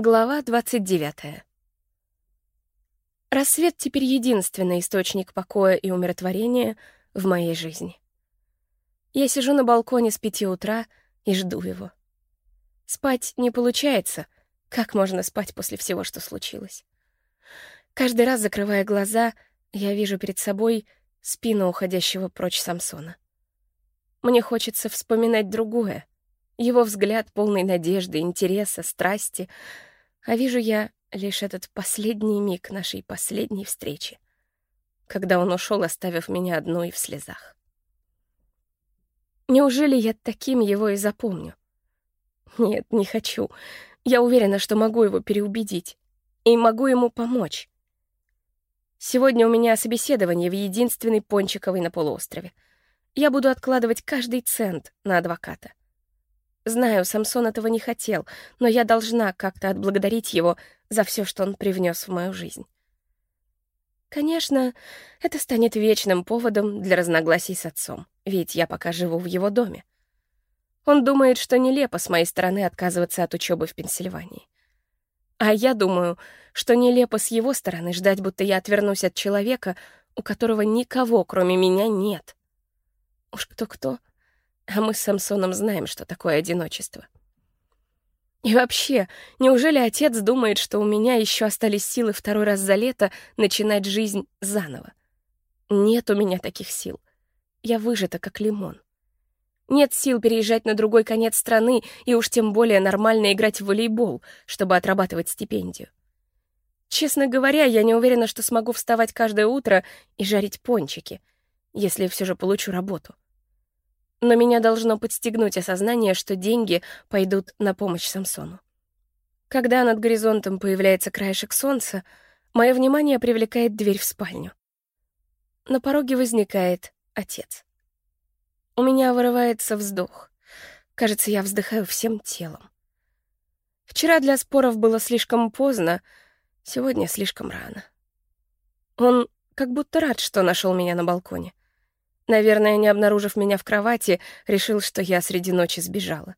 Глава 29. Рассвет теперь единственный источник покоя и умиротворения в моей жизни. Я сижу на балконе с пяти утра и жду его. Спать не получается. Как можно спать после всего, что случилось? Каждый раз, закрывая глаза, я вижу перед собой спину уходящего прочь Самсона. Мне хочется вспоминать другое. Его взгляд полный надежды, интереса, страсти — а вижу я лишь этот последний миг нашей последней встречи, когда он ушел, оставив меня одну и в слезах. Неужели я таким его и запомню? Нет, не хочу. Я уверена, что могу его переубедить. И могу ему помочь. Сегодня у меня собеседование в единственной Пончиковой на полуострове. Я буду откладывать каждый цент на адвоката. Знаю, Самсон этого не хотел, но я должна как-то отблагодарить его за все, что он привнес в мою жизнь. Конечно, это станет вечным поводом для разногласий с отцом, ведь я пока живу в его доме. Он думает, что нелепо с моей стороны отказываться от учебы в Пенсильвании. А я думаю, что нелепо с его стороны ждать, будто я отвернусь от человека, у которого никого, кроме меня, нет. Уж кто-кто, а мы с Самсоном знаем, что такое одиночество. И вообще, неужели отец думает, что у меня еще остались силы второй раз за лето начинать жизнь заново? Нет у меня таких сил. Я выжата, как лимон. Нет сил переезжать на другой конец страны и уж тем более нормально играть в волейбол, чтобы отрабатывать стипендию. Честно говоря, я не уверена, что смогу вставать каждое утро и жарить пончики, если все же получу работу но меня должно подстегнуть осознание, что деньги пойдут на помощь Самсону. Когда над горизонтом появляется краешек солнца, мое внимание привлекает дверь в спальню. На пороге возникает отец. У меня вырывается вздох. Кажется, я вздыхаю всем телом. Вчера для споров было слишком поздно, сегодня слишком рано. Он как будто рад, что нашел меня на балконе. Наверное, не обнаружив меня в кровати, решил, что я среди ночи сбежала.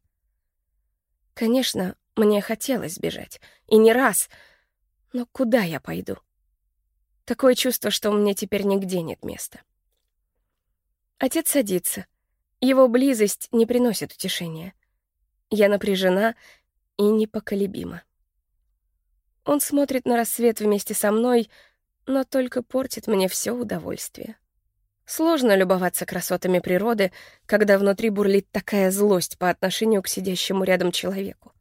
Конечно, мне хотелось сбежать. И не раз. Но куда я пойду? Такое чувство, что мне теперь нигде нет места. Отец садится. Его близость не приносит утешения. Я напряжена и непоколебима. Он смотрит на рассвет вместе со мной, но только портит мне все удовольствие. Сложно любоваться красотами природы, когда внутри бурлит такая злость по отношению к сидящему рядом человеку.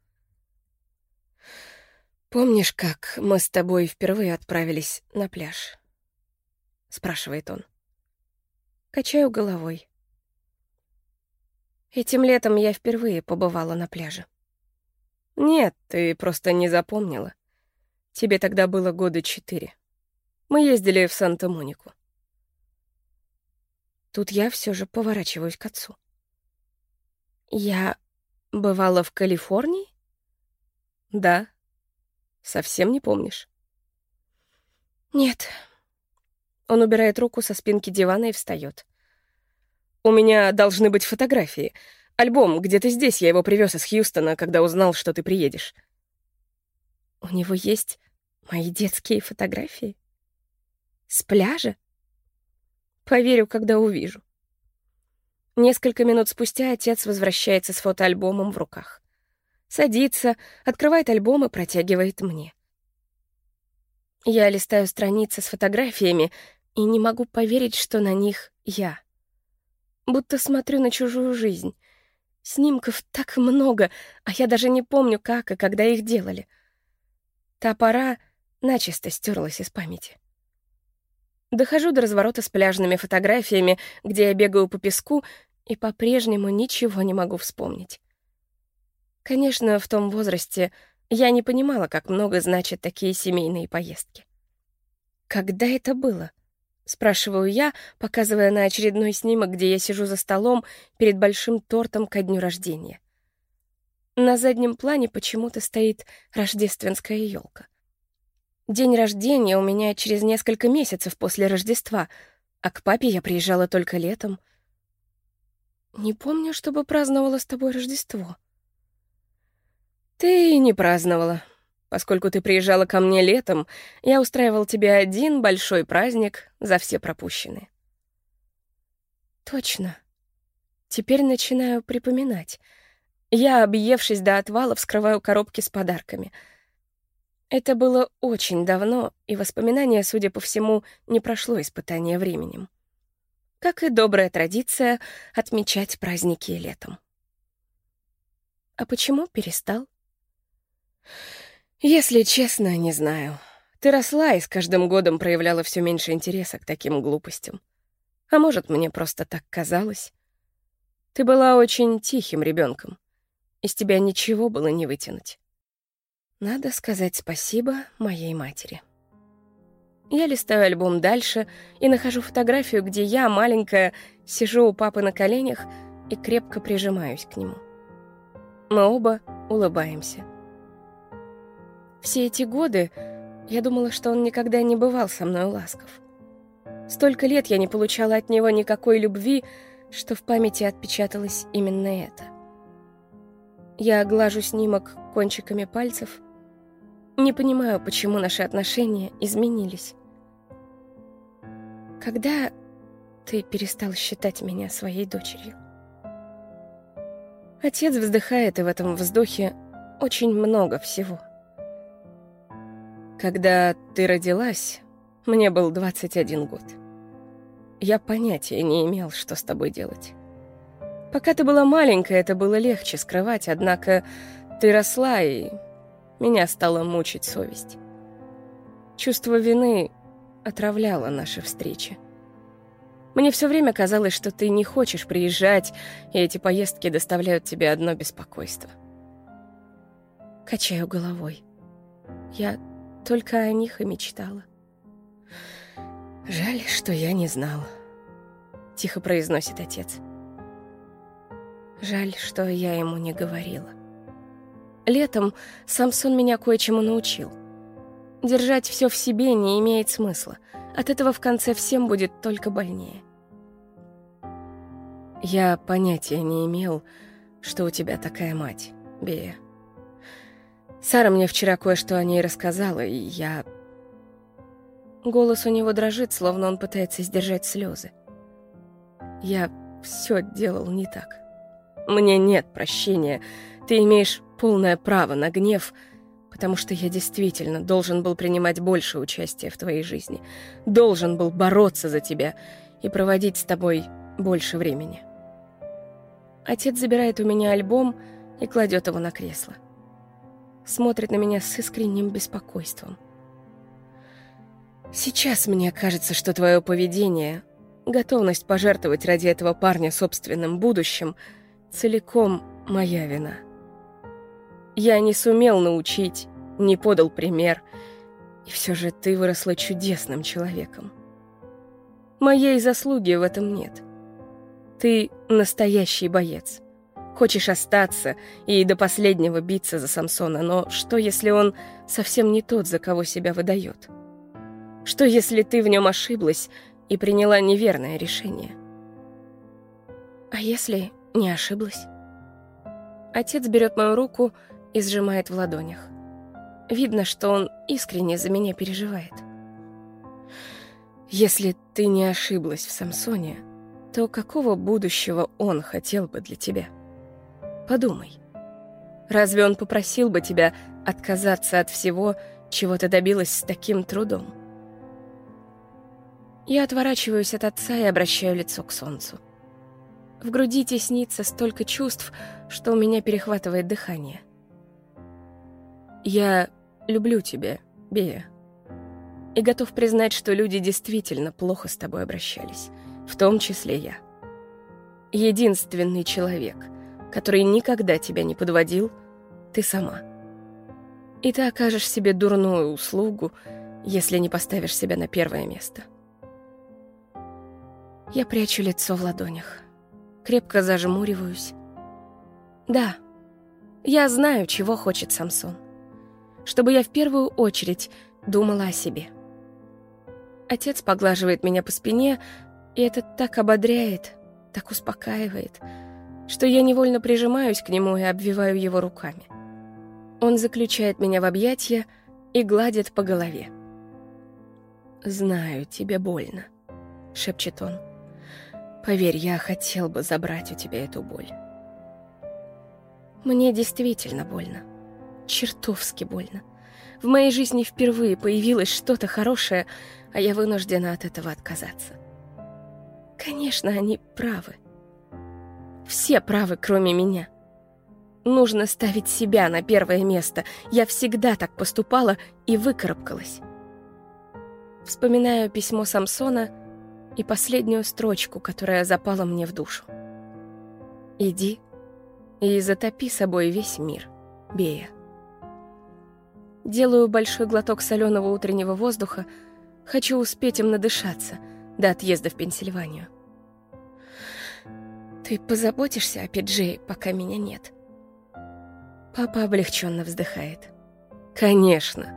«Помнишь, как мы с тобой впервые отправились на пляж?» — спрашивает он. Качаю головой. Этим летом я впервые побывала на пляже. Нет, ты просто не запомнила. Тебе тогда было года четыре. Мы ездили в Санта-Монику. Тут я все же поворачиваюсь к отцу. Я бывала в Калифорнии? Да. Совсем не помнишь? Нет. Он убирает руку со спинки дивана и встает. У меня должны быть фотографии. Альбом где-то здесь, я его привез из Хьюстона, когда узнал, что ты приедешь. У него есть мои детские фотографии? С пляжа? Поверю, когда увижу. Несколько минут спустя отец возвращается с фотоальбомом в руках. Садится, открывает альбом и протягивает мне. Я листаю страницы с фотографиями и не могу поверить, что на них я. Будто смотрю на чужую жизнь. Снимков так много, а я даже не помню, как и когда их делали. Та пора начисто стерлась из памяти. Дохожу до разворота с пляжными фотографиями, где я бегаю по песку, и по-прежнему ничего не могу вспомнить. Конечно, в том возрасте я не понимала, как много значат такие семейные поездки. «Когда это было?» — спрашиваю я, показывая на очередной снимок, где я сижу за столом перед большим тортом ко дню рождения. На заднем плане почему-то стоит рождественская елка. День рождения у меня через несколько месяцев после Рождества, а к папе я приезжала только летом. Не помню, чтобы праздновала с тобой Рождество. Ты не праздновала. Поскольку ты приезжала ко мне летом, я устраивал тебе один большой праздник за все пропущенные. Точно. Теперь начинаю припоминать. Я, объевшись до отвала, вскрываю коробки с подарками. Это было очень давно, и воспоминание, судя по всему, не прошло испытание временем. Как и добрая традиция отмечать праздники летом. А почему перестал? Если честно, не знаю. Ты росла и с каждым годом проявляла все меньше интереса к таким глупостям. А может, мне просто так казалось? Ты была очень тихим ребенком. Из тебя ничего было не вытянуть. Надо сказать спасибо моей матери. Я листаю альбом дальше и нахожу фотографию, где я, маленькая, сижу у папы на коленях и крепко прижимаюсь к нему. Мы оба улыбаемся. Все эти годы я думала, что он никогда не бывал со мной ласков. Столько лет я не получала от него никакой любви, что в памяти отпечаталось именно это. Я глажу снимок кончиками пальцев. Не понимаю, почему наши отношения изменились. Когда ты перестал считать меня своей дочерью? Отец вздыхает, и в этом вздохе очень много всего — когда ты родилась, мне был 21 год. Я понятия не имел, что с тобой делать. Пока ты была маленькая, это было легче скрывать, однако ты росла, и меня стала мучить совесть. Чувство вины отравляло наши встречи. Мне все время казалось, что ты не хочешь приезжать, и эти поездки доставляют тебе одно беспокойство. Качаю головой. Я только о них и мечтала. «Жаль, что я не знал», — тихо произносит отец. «Жаль, что я ему не говорила. Летом Самсон меня кое-чему научил. Держать все в себе не имеет смысла. От этого в конце всем будет только больнее. Я понятия не имел, что у тебя такая мать, Бея. Сара мне вчера кое-что о ней рассказала, и я... Голос у него дрожит, словно он пытается сдержать слезы. Я все делал не так. Мне нет прощения. Ты имеешь полное право на гнев, потому что я действительно должен был принимать больше участия в твоей жизни. Должен был бороться за тебя и проводить с тобой больше времени. Отец забирает у меня альбом и кладет его на кресло смотрит на меня с искренним беспокойством. Сейчас мне кажется, что твое поведение, готовность пожертвовать ради этого парня собственным будущим, целиком моя вина. Я не сумел научить, не подал пример, и все же ты выросла чудесным человеком. Моей заслуги в этом нет. Ты настоящий боец. Хочешь остаться и до последнего биться за Самсона, но что, если он совсем не тот, за кого себя выдает? Что, если ты в нем ошиблась и приняла неверное решение? А если не ошиблась? Отец берет мою руку и сжимает в ладонях. Видно, что он искренне за меня переживает. Если ты не ошиблась в Самсоне, то какого будущего он хотел бы для тебя? Подумай. Разве он попросил бы тебя отказаться от всего, чего ты добилась с таким трудом? Я отворачиваюсь от отца и обращаю лицо к солнцу. В груди теснится столько чувств, что у меня перехватывает дыхание. Я люблю тебя, Бея. И готов признать, что люди действительно плохо с тобой обращались, в том числе я. Единственный человек — который никогда тебя не подводил, ты сама. И ты окажешь себе дурную услугу, если не поставишь себя на первое место. Я прячу лицо в ладонях, крепко зажмуриваюсь. Да, я знаю, чего хочет Самсон. Чтобы я в первую очередь думала о себе. Отец поглаживает меня по спине, и это так ободряет, так успокаивает — что я невольно прижимаюсь к нему и обвиваю его руками. Он заключает меня в объятия и гладит по голове. «Знаю, тебе больно», — шепчет он. «Поверь, я хотел бы забрать у тебя эту боль». Мне действительно больно. Чертовски больно. В моей жизни впервые появилось что-то хорошее, а я вынуждена от этого отказаться. Конечно, они правы. Все правы, кроме меня. Нужно ставить себя на первое место. Я всегда так поступала и выкарабкалась. Вспоминаю письмо Самсона и последнюю строчку, которая запала мне в душу. «Иди и затопи собой весь мир, Бея». Делаю большой глоток соленого утреннего воздуха, хочу успеть им надышаться до отъезда в Пенсильванию. «Ты позаботишься о Пиджее, пока меня нет?» Папа облегченно вздыхает. «Конечно!»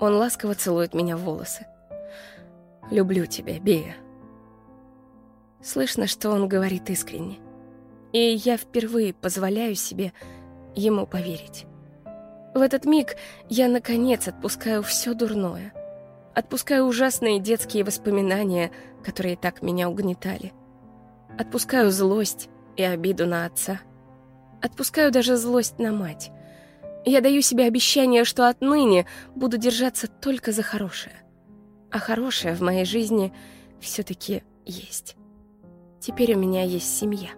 Он ласково целует меня в волосы. «Люблю тебя, Бея». Слышно, что он говорит искренне. И я впервые позволяю себе ему поверить. В этот миг я, наконец, отпускаю все дурное. Отпускаю ужасные детские воспоминания, которые так меня угнетали. Отпускаю злость и обиду на отца. Отпускаю даже злость на мать. Я даю себе обещание, что отныне буду держаться только за хорошее. А хорошее в моей жизни все-таки есть. Теперь у меня есть семья.